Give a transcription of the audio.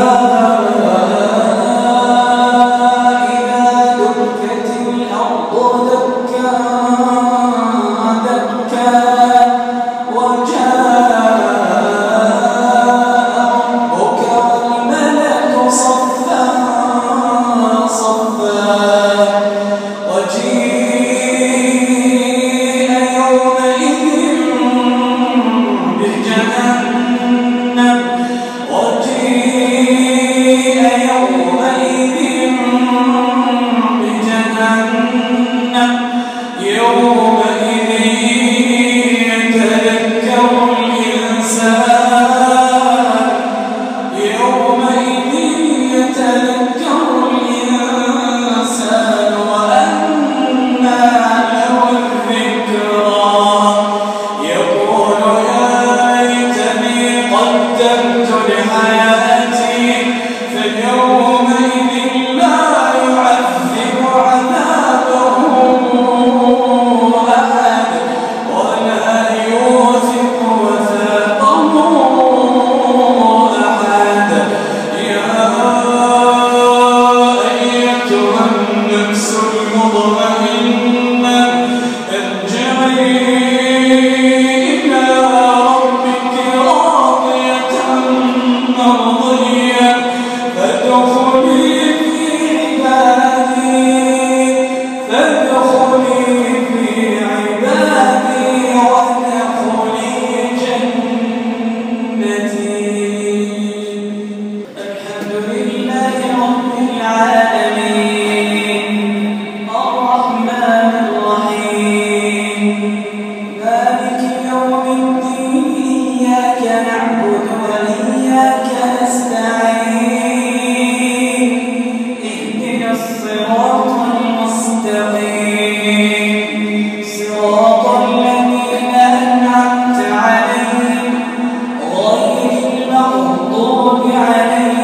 oh dân cho đến hai عليه